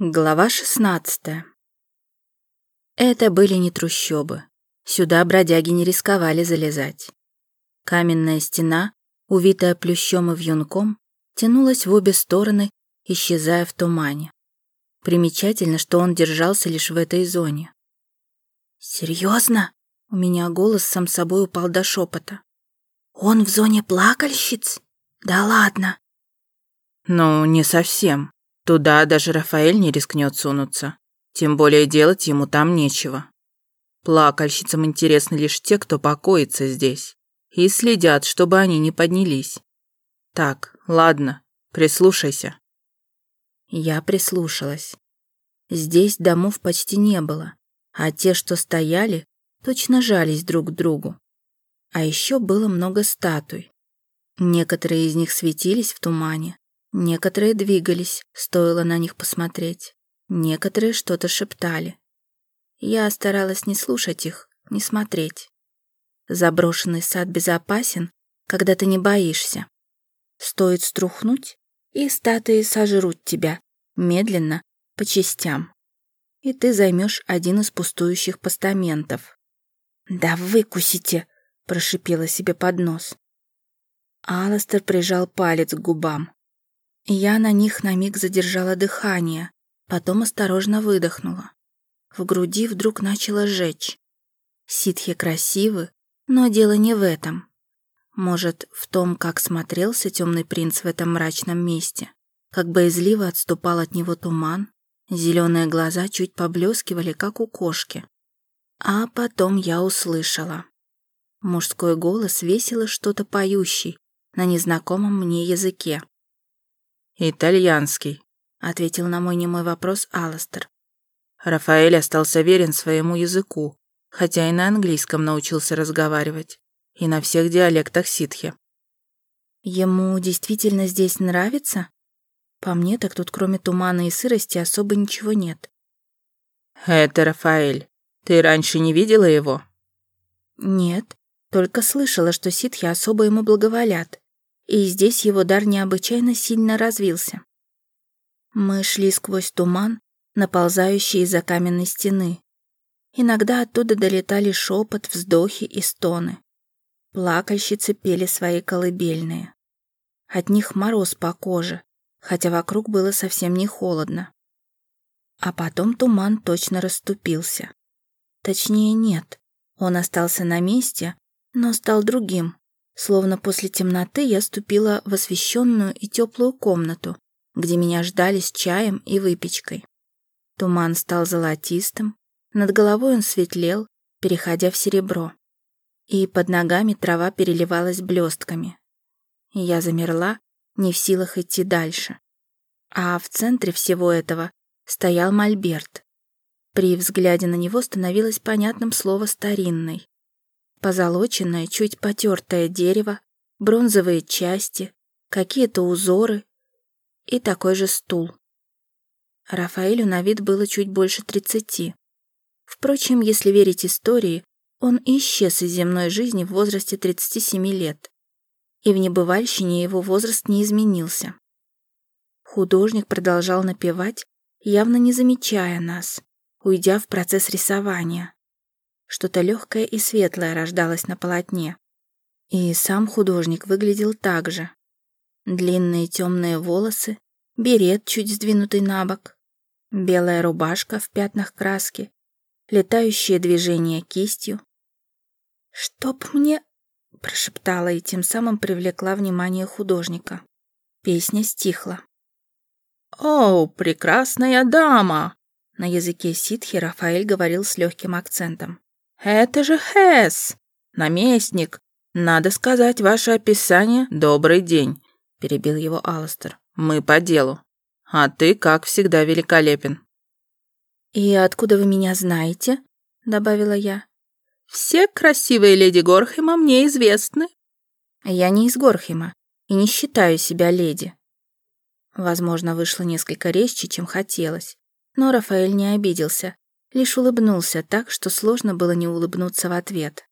Глава 16 Это были не трущобы. Сюда бродяги не рисковали залезать. Каменная стена, увитая плющом и вьюнком, тянулась в обе стороны, исчезая в тумане. Примечательно, что он держался лишь в этой зоне. «Серьезно?» — у меня голос сам собой упал до шепота. «Он в зоне плакальщиц? Да ладно!» «Ну, не совсем», Туда даже Рафаэль не рискнет сунуться. Тем более делать ему там нечего. Плакальщицам интересны лишь те, кто покоится здесь. И следят, чтобы они не поднялись. Так, ладно, прислушайся. Я прислушалась. Здесь домов почти не было, а те, что стояли, точно жались друг к другу. А еще было много статуй. Некоторые из них светились в тумане, Некоторые двигались, стоило на них посмотреть. Некоторые что-то шептали. Я старалась не слушать их, не смотреть. Заброшенный сад безопасен, когда ты не боишься. Стоит струхнуть, и статуи сожрут тебя, медленно, по частям. И ты займешь один из пустующих постаментов. «Да выкусите!» — прошипела себе под нос. Аластер прижал палец к губам. Я на них на миг задержала дыхание, потом осторожно выдохнула. В груди вдруг начало жечь. Ситхи красивы, но дело не в этом. Может, в том, как смотрелся темный принц в этом мрачном месте, как боязливо отступал от него туман, зеленые глаза чуть поблескивали, как у кошки. А потом я услышала. Мужской голос весело что-то поющий на незнакомом мне языке. «Итальянский», — ответил на мой немой вопрос Алластер. Рафаэль остался верен своему языку, хотя и на английском научился разговаривать, и на всех диалектах ситхи. «Ему действительно здесь нравится? По мне, так тут кроме тумана и сырости особо ничего нет». «Это Рафаэль. Ты раньше не видела его?» «Нет, только слышала, что ситхи особо ему благоволят и здесь его дар необычайно сильно развился. Мы шли сквозь туман, наползающий из-за каменной стены. Иногда оттуда долетали шепот, вздохи и стоны. Плакальщицы пели свои колыбельные. От них мороз по коже, хотя вокруг было совсем не холодно. А потом туман точно расступился. Точнее, нет, он остался на месте, но стал другим, Словно после темноты я ступила в освещенную и теплую комнату, где меня ждали с чаем и выпечкой. Туман стал золотистым, над головой он светлел, переходя в серебро. И под ногами трава переливалась блестками. Я замерла, не в силах идти дальше. А в центре всего этого стоял мольберт. При взгляде на него становилось понятным слово «старинный». Позолоченное, чуть потертое дерево, бронзовые части, какие-то узоры и такой же стул. Рафаэлю на вид было чуть больше тридцати. Впрочем, если верить истории, он исчез из земной жизни в возрасте 37 лет. И в небывальщине его возраст не изменился. Художник продолжал напевать, явно не замечая нас, уйдя в процесс рисования. Что-то легкое и светлое рождалось на полотне. И сам художник выглядел так же. Длинные темные волосы, берет чуть сдвинутый на бок, белая рубашка в пятнах краски, летающие движения кистью. «Чтоб мне...» — прошептала и тем самым привлекла внимание художника. Песня стихла. «О, прекрасная дама!» На языке ситхи Рафаэль говорил с легким акцентом. «Это же Хэс! Наместник! Надо сказать ваше описание «Добрый день», — перебил его Алластер. «Мы по делу. А ты, как всегда, великолепен». «И откуда вы меня знаете?» — добавила я. «Все красивые леди Горхема мне известны». «Я не из Горхема и не считаю себя леди». Возможно, вышло несколько резче, чем хотелось, но Рафаэль не обиделся, лишь улыбнулся так, что сложно было не улыбнуться в ответ.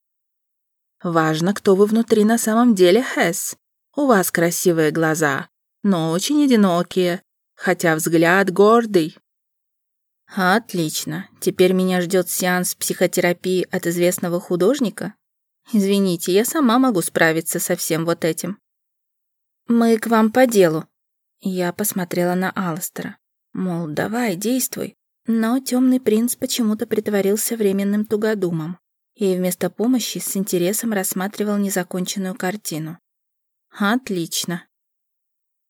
«Важно, кто вы внутри на самом деле, Хэс. У вас красивые глаза, но очень одинокие, хотя взгляд гордый. Отлично. Теперь меня ждет сеанс психотерапии от известного художника? Извините, я сама могу справиться со всем вот этим. Мы к вам по делу. Я посмотрела на Алластера. Мол, давай, действуй. Но темный принц почему-то притворился временным тугодумом и вместо помощи с интересом рассматривал незаконченную картину. Отлично.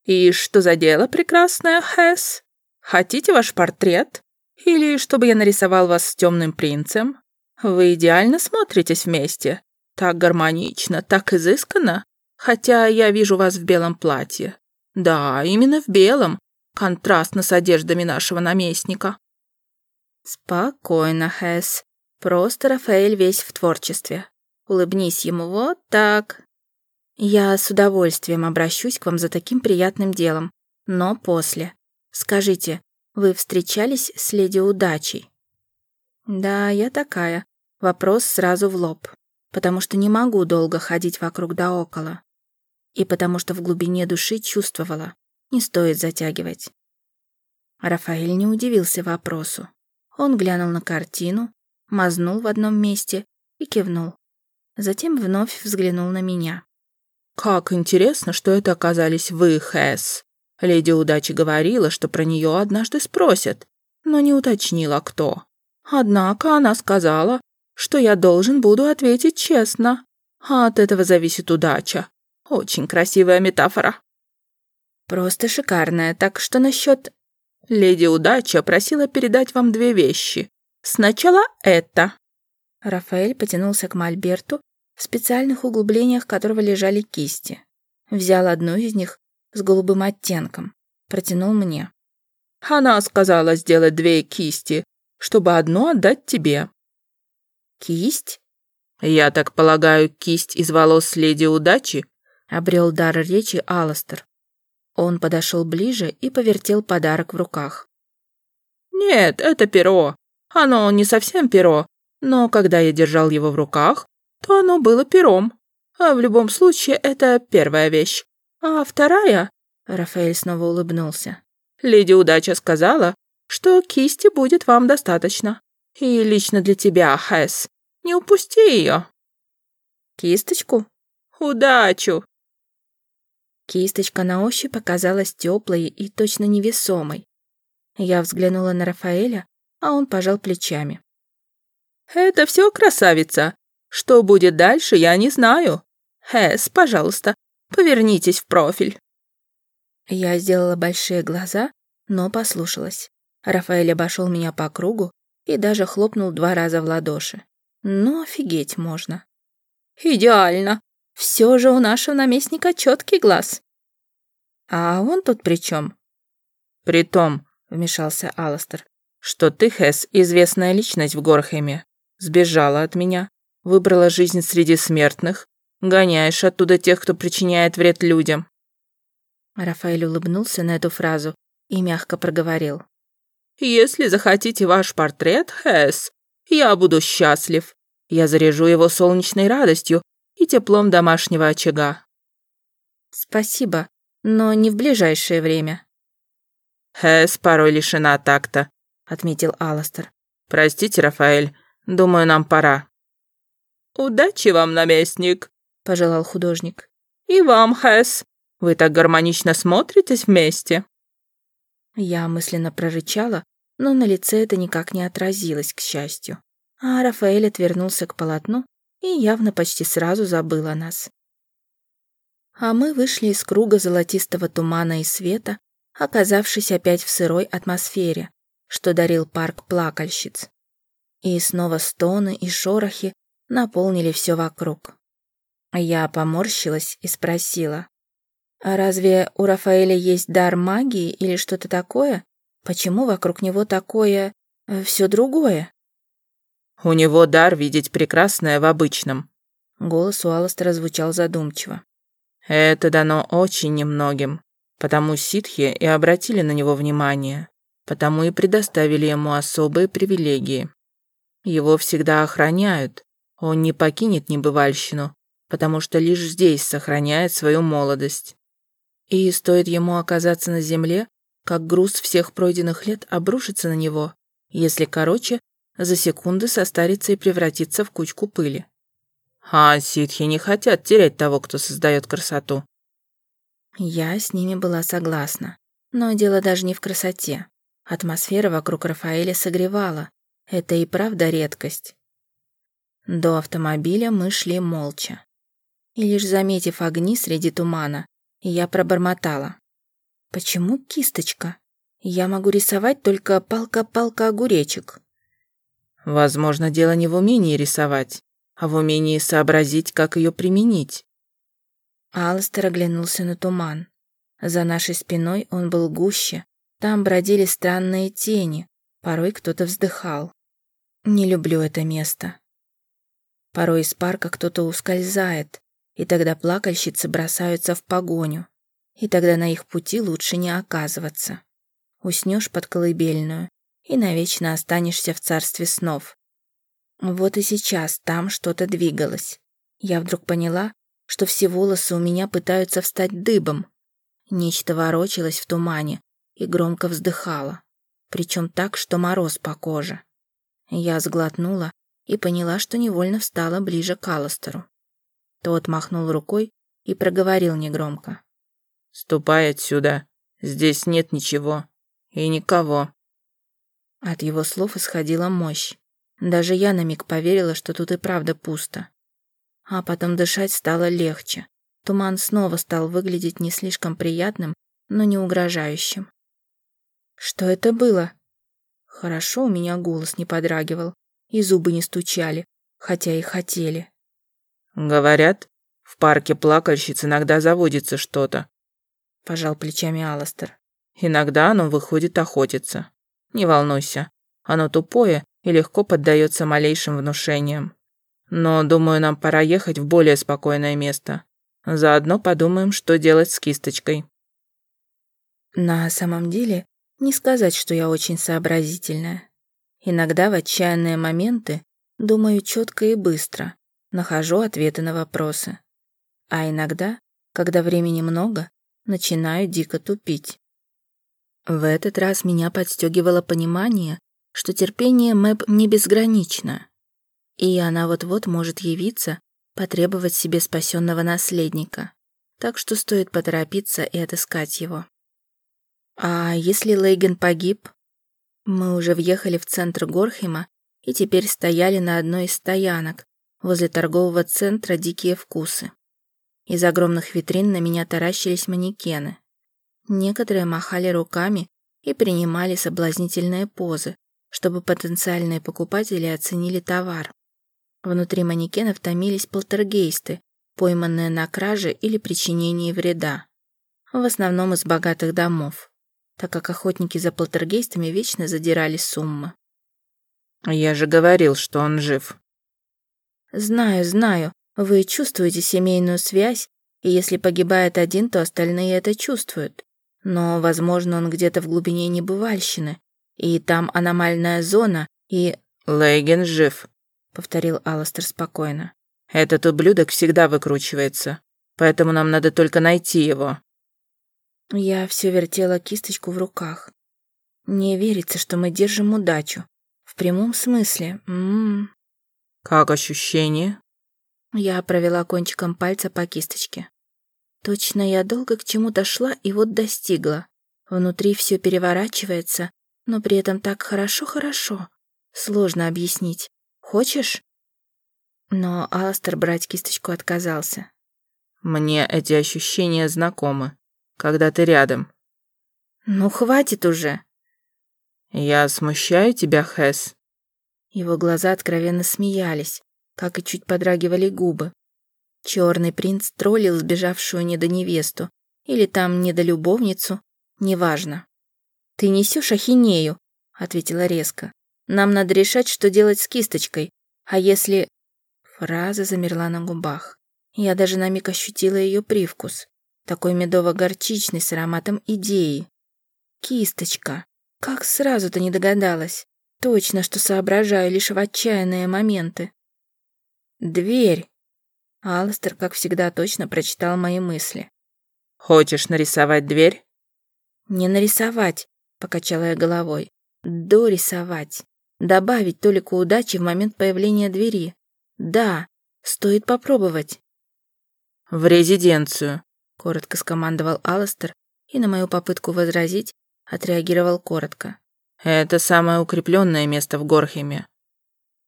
«И что за дело, прекрасная Хэс? Хотите ваш портрет? Или чтобы я нарисовал вас с темным принцем? Вы идеально смотритесь вместе. Так гармонично, так изысканно. Хотя я вижу вас в белом платье. Да, именно в белом. Контрастно с одеждами нашего наместника. Спокойно, Хэс. Просто Рафаэль весь в творчестве. Улыбнись ему вот так. Я с удовольствием обращусь к вам за таким приятным делом, но после. Скажите, вы встречались с леди Удачей? Да, я такая. Вопрос сразу в лоб. Потому что не могу долго ходить вокруг да около. И потому что в глубине души чувствовала. Не стоит затягивать. Рафаэль не удивился вопросу. Он глянул на картину, мазнул в одном месте и кивнул. Затем вновь взглянул на меня. «Как интересно, что это оказались вы, Хэс. Леди Удачи говорила, что про нее однажды спросят, но не уточнила, кто. Однако она сказала, что я должен буду ответить честно. А от этого зависит удача. Очень красивая метафора. Просто шикарная, так что насчет... Леди Удача просила передать вам две вещи. Сначала это. Рафаэль потянулся к мольберту, в специальных углублениях которого лежали кисти. Взял одну из них с голубым оттенком, протянул мне. Она сказала сделать две кисти, чтобы одну отдать тебе. Кисть? Я так полагаю, кисть из волос леди удачи? Обрел дар речи Аластер. Он подошел ближе и повертел подарок в руках. Нет, это перо. Оно не совсем перо, но когда я держал его в руках, то оно было пером. А в любом случае, это первая вещь. А вторая...» Рафаэль снова улыбнулся. «Леди Удача сказала, что кисти будет вам достаточно. И лично для тебя, Хэс. Не упусти ее». «Кисточку?» «Удачу!» Кисточка на ощупь оказалась теплой и точно невесомой. Я взглянула на Рафаэля, а он пожал плечами. «Это все, красавица. Что будет дальше, я не знаю. Хэс, пожалуйста, повернитесь в профиль». Я сделала большие глаза, но послушалась. Рафаэль обошел меня по кругу и даже хлопнул два раза в ладоши. Ну, офигеть можно. «Идеально. Все же у нашего наместника четкий глаз». «А он тут при чем? «При том», — вмешался Алластер, что ты, Хэс, известная личность в Горхеме. Сбежала от меня, выбрала жизнь среди смертных, гоняешь оттуда тех, кто причиняет вред людям». Рафаэль улыбнулся на эту фразу и мягко проговорил. «Если захотите ваш портрет, Хэс, я буду счастлив. Я заряжу его солнечной радостью и теплом домашнего очага». «Спасибо, но не в ближайшее время». «Хэс порой лишена такта», — отметил Аластер. «Простите, Рафаэль, думаю, нам пора». «Удачи вам, наместник», — пожелал художник. «И вам, Хэс. Вы так гармонично смотритесь вместе». Я мысленно прорычала, но на лице это никак не отразилось, к счастью. А Рафаэль отвернулся к полотну и явно почти сразу забыл о нас. А мы вышли из круга золотистого тумана и света, оказавшись опять в сырой атмосфере, что дарил парк плакальщиц. И снова стоны и шорохи наполнили все вокруг. Я поморщилась и спросила, «А разве у Рафаэля есть дар магии или что-то такое? Почему вокруг него такое... Э, все другое?» «У него дар видеть прекрасное в обычном». Голос у Алластера звучал задумчиво. «Это дано очень немногим, потому ситхи и обратили на него внимание потому и предоставили ему особые привилегии. Его всегда охраняют, он не покинет небывальщину, потому что лишь здесь сохраняет свою молодость. И стоит ему оказаться на земле, как груз всех пройденных лет обрушится на него, Если короче, за секунды состарится и превратится в кучку пыли. А ситхи не хотят терять того, кто создает красоту. Я с ними была согласна. Но дело даже не в красоте. Атмосфера вокруг Рафаэля согревала. Это и правда редкость. До автомобиля мы шли молча. И лишь заметив огни среди тумана, я пробормотала. «Почему кисточка? Я могу рисовать только палка-палка огуречек». Возможно, дело не в умении рисовать, а в умении сообразить, как ее применить. Алстер оглянулся на туман. За нашей спиной он был гуще, там бродили странные тени, порой кто-то вздыхал. Не люблю это место. Порой из парка кто-то ускользает, и тогда плакальщицы бросаются в погоню, и тогда на их пути лучше не оказываться. Уснешь под колыбельную, и навечно останешься в царстве снов. Вот и сейчас там что-то двигалось. Я вдруг поняла, что все волосы у меня пытаются встать дыбом. Нечто ворочалось в тумане и громко вздыхало, причем так, что мороз по коже. Я сглотнула и поняла, что невольно встала ближе к Алластеру. Тот махнул рукой и проговорил негромко. «Ступай отсюда. Здесь нет ничего. И никого». От его слов исходила мощь. Даже я на миг поверила, что тут и правда пусто. А потом дышать стало легче. Туман снова стал выглядеть не слишком приятным, но не угрожающим. Что это было? Хорошо у меня голос не подрагивал, и зубы не стучали, хотя и хотели. Говорят, в парке плакальщиц иногда заводится что-то. Пожал плечами Аластер. Иногда оно выходит охотиться. Не волнуйся, оно тупое и легко поддается малейшим внушениям. Но, думаю, нам пора ехать в более спокойное место. Заодно подумаем, что делать с кисточкой. На самом деле, не сказать, что я очень сообразительная. Иногда в отчаянные моменты думаю четко и быстро, нахожу ответы на вопросы. А иногда, когда времени много, начинаю дико тупить. В этот раз меня подстегивало понимание, что терпение Мэб не безгранично, и она вот-вот может явиться, потребовать себе спасенного наследника, так что стоит поторопиться и отыскать его. А если Лейген погиб? Мы уже въехали в центр Горхема и теперь стояли на одной из стоянок возле торгового центра «Дикие вкусы». Из огромных витрин на меня таращились манекены. Некоторые махали руками и принимали соблазнительные позы, чтобы потенциальные покупатели оценили товар. Внутри манекенов томились полтергейсты, пойманные на краже или причинении вреда. В основном из богатых домов, так как охотники за полтергейстами вечно задирали суммы. «Я же говорил, что он жив». «Знаю, знаю. Вы чувствуете семейную связь, и если погибает один, то остальные это чувствуют. Но, возможно, он где-то в глубине небывальщины, и там аномальная зона, и...» «Лейген жив», — повторил Аластер спокойно. «Этот ублюдок всегда выкручивается, поэтому нам надо только найти его». Я все вертела кисточку в руках. Не верится, что мы держим удачу. В прямом смысле. М м-м. -м -м. «Как ощущение?» Я провела кончиком пальца по кисточке. Точно я долго к чему-то шла и вот достигла. Внутри все переворачивается, но при этом так хорошо-хорошо. Сложно объяснить. Хочешь?» Но Аластер брать кисточку отказался. «Мне эти ощущения знакомы, когда ты рядом». «Ну, хватит уже!» «Я смущаю тебя, Хэс?» Его глаза откровенно смеялись, как и чуть подрагивали губы. Черный принц троллил сбежавшую недоневесту или там недолюбовницу, неважно. «Ты несешь ахинею», — ответила резко. Нам надо решать, что делать с кисточкой. А если...» Фраза замерла на губах. Я даже на миг ощутила ее привкус. Такой медово-горчичный с ароматом идеи. «Кисточка. Как сразу-то не догадалась. Точно, что соображаю лишь в отчаянные моменты. Дверь. Алстер, как всегда, точно прочитал мои мысли. «Хочешь нарисовать дверь?» «Не нарисовать», — покачала я головой. «Дом дорисовать. Добавить толику удачи в момент появления двери. Да, стоит попробовать. «В резиденцию», — коротко скомандовал Алластер, и на мою попытку возразить отреагировал коротко. «Это самое укрепленное место в Горхеме».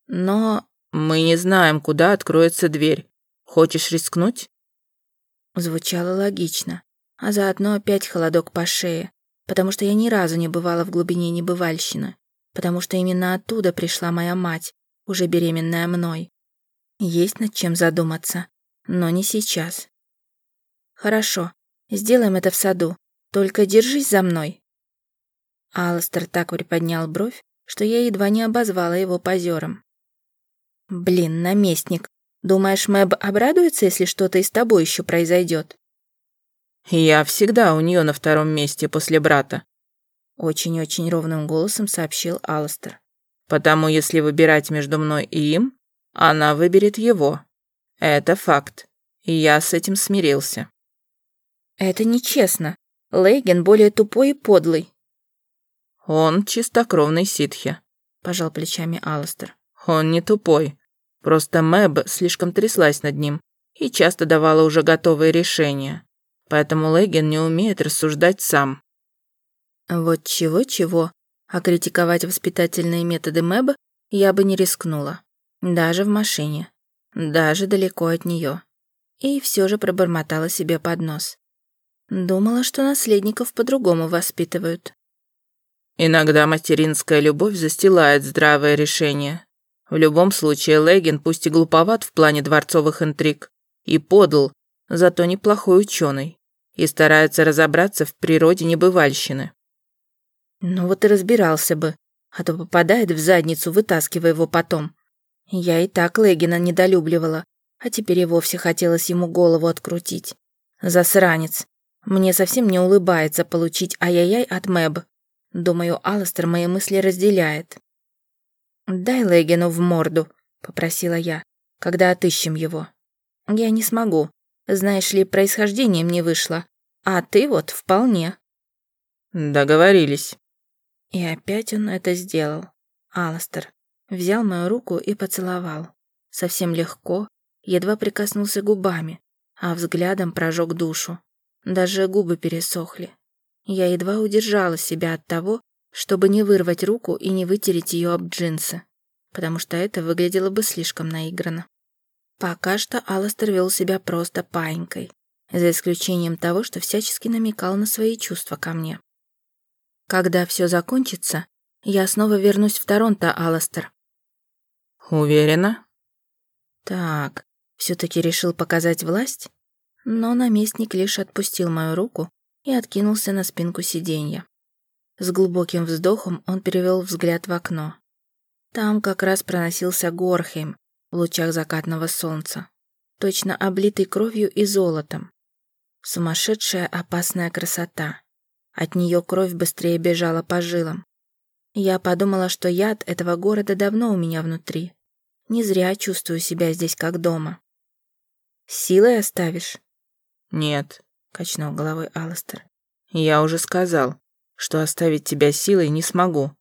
«Но...» «Мы не знаем, куда откроется дверь. Хочешь рискнуть?» Звучало логично, а заодно опять холодок по шее, потому что я ни разу не бывала в глубине небывальщины, потому что именно оттуда пришла моя мать, уже беременная мной. Есть над чем задуматься, но не сейчас. Хорошо, сделаем это в саду, только держись за мной. Алластер так приподнял бровь, что я едва не обозвала его позером. Блин, наместник, думаешь, Мэб обрадуется, если что-то и с тобой еще произойдет? Я всегда у нее на втором месте после брата. Очень-очень ровным голосом сообщил Алластер. Потому если выбирать между мной и им, она выберет его. Это факт. И я с этим смирился. Это нечестно. Лейген более тупой и подлый. Он чистокровный ситхи, пожал плечами Алластер. Он не тупой. Просто Мэб слишком тряслась над ним и часто давала уже готовые решения. Поэтому Лейген не умеет рассуждать сам. Вот чего-чего, а критиковать воспитательные методы Мэб я бы не рискнула. Даже в машине. Даже далеко от нее. И все же пробормотала себе под нос. Думала, что наследников по-другому воспитывают. Иногда материнская любовь застилает здравое решение. В любом случае, Легин пусть и глуповат в плане дворцовых интриг, и подл, зато неплохой ученый, и старается разобраться в природе небывальщины. Ну вот и разбирался бы, а то попадает в задницу, вытаскивая его потом. Я и так Легина недолюбливала, а теперь и вовсе хотелось ему голову открутить. Засранец. Мне совсем не улыбается получить ай-яй-яй от Мэб. Думаю, Алластер мои мысли разделяет. «Дай Легину в морду», — попросила я, — «когда отыщем его». «Я не смогу. Знаешь ли, происхождением не вышло. А ты вот вполне». «Договорились». И опять он это сделал. Алластер взял мою руку и поцеловал. Совсем легко, едва прикоснулся губами, а взглядом прожег душу. Даже губы пересохли. Я едва удержала себя от того, чтобы не вырвать руку и не вытереть ее об джинсы, потому что это выглядело бы слишком наигранно. Пока что Алластер вел себя просто паинькой, за исключением того, что всячески намекал на свои чувства ко мне. Когда все закончится, я снова вернусь в Торонто, Алластер. Уверена? Так, все-таки решил показать власть? Но наместник лишь отпустил мою руку и откинулся на спинку сиденья. С глубоким вздохом он перевел взгляд в окно. Там как раз проносился Горхейм в лучах закатного солнца, точно облитый кровью и золотом. Сумасшедшая опасная красота. От нее кровь быстрее бежала по жилам. Я подумала, что яд этого города давно у меня внутри. Не зря чувствую себя здесь как дома. «Силой оставишь?» «Нет», — качнул головой Алластер. «Я уже сказал, что оставить тебя силой не смогу.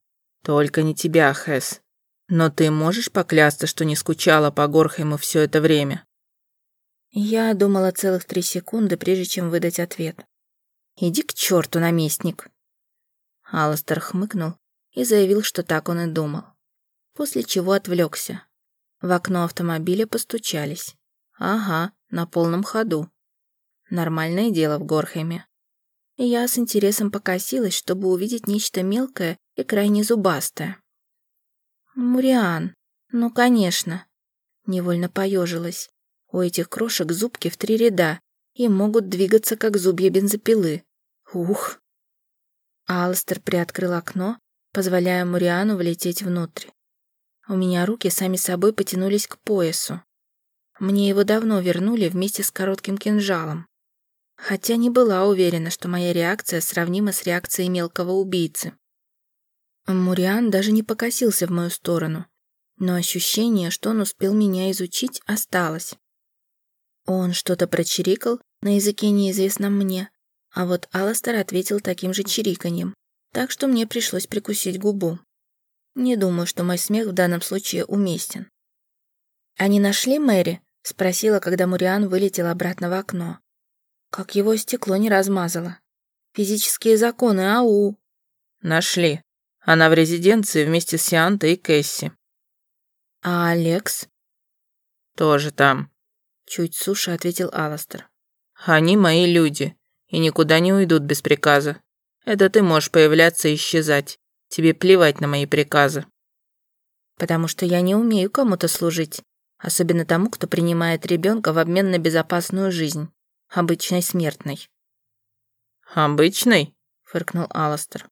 Только не тебя, Хэс. Но ты можешь поклясться, что не скучала по Горхайму все это время?» Я думала целых три секунды, прежде чем выдать ответ. «Иди к черту, наместник!» Алластер хмыкнул и заявил, что так он и думал. После чего отвлекся. В окно автомобиля постучались. Ага, на полном ходу. Нормальное дело в Горхеме. Я с интересом покосилась, чтобы увидеть нечто мелкое и крайне зубастое. «Муриан, ну, конечно!» Невольно поежилась. У этих крошек зубки в три ряда и могут двигаться, как зубья бензопилы. Ух! Алстер приоткрыл окно, позволяя Муриану влететь внутрь. У меня руки сами собой потянулись к поясу. Мне его давно вернули вместе с коротким кинжалом хотя не была уверена, что моя реакция сравнима с реакцией мелкого убийцы. Муриан даже не покосился в мою сторону, но ощущение, что он успел меня изучить, осталось. Он что-то прочирикал на языке неизвестном мне, а вот Аластер ответил таким же чириканьем, так что мне пришлось прикусить губу. Не думаю, что мой смех в данном случае уместен. «Они нашли Мэри?» — спросила, когда Муриан вылетел обратно в окно. Как его стекло не размазало. Физические законы, ау. Нашли. Она в резиденции вместе с Сиантой и Кэсси. А Алекс? Тоже там. Чуть суше ответил Аластер. Они мои люди и никуда не уйдут без приказа. Это ты можешь появляться и исчезать. Тебе плевать на мои приказы. Потому что я не умею кому-то служить, особенно тому, кто принимает ребенка в обмен на безопасную жизнь, обычной смертной. «Обычный?» — фыркнул Аластер.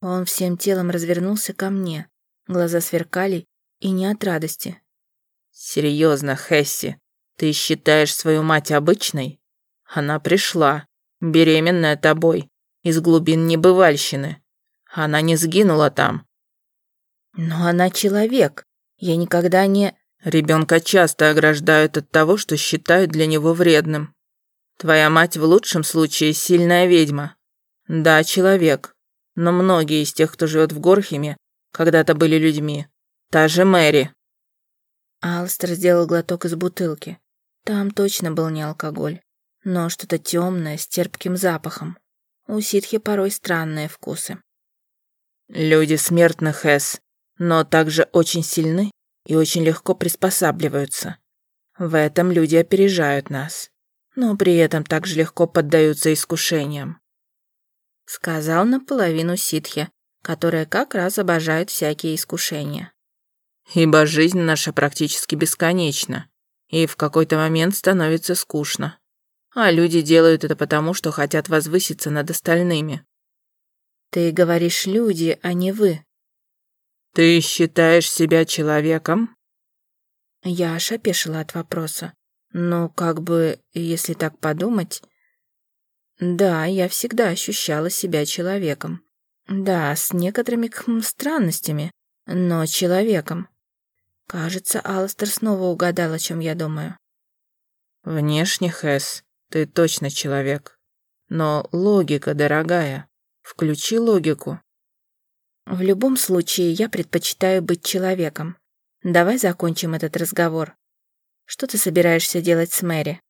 Он всем телом развернулся ко мне. Глаза сверкали, и не от радости. «Серьезно, Хесси, ты считаешь свою мать обычной? Она пришла, беременная тобой, из глубин небывальщины. Она не сгинула там». «Но она человек. Я никогда не...» Ребенка часто ограждают от того, что считают для него вредным. Твоя мать в лучшем случае сильная ведьма. Да, человек. Но многие из тех, кто живет в Горхеме, когда-то были людьми. Та же Мэри. Алстер сделал глоток из бутылки. Там точно был не алкоголь, но что-то темное с терпким запахом. У ситхи порой странные вкусы. Люди смертны, Хэс, но также очень сильны и очень легко приспосабливаются. В этом люди опережают нас но при этом также легко поддаются искушениям. Сказал наполовину ситхи, которая как раз обожает всякие искушения. Ибо жизнь наша практически бесконечна, и в какой-то момент становится скучно. А люди делают это потому, что хотят возвыситься над остальными. Ты говоришь люди, а не вы. Ты считаешь себя человеком? Я аж опешила от вопроса. Но как бы, если так подумать... Да, я всегда ощущала себя человеком. Да, с некоторыми хм, странностями, но человеком. Кажется, Алстер снова угадал, о чем я думаю. Внешне, Хэс, ты точно человек. Но логика, дорогая. Включи логику. В любом случае, я предпочитаю быть человеком. Давай закончим этот разговор. Что ты собираешься делать с Мэри?»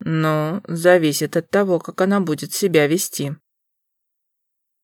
«Ну, зависит от того, как она будет себя вести».